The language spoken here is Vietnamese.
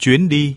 chuyến đi.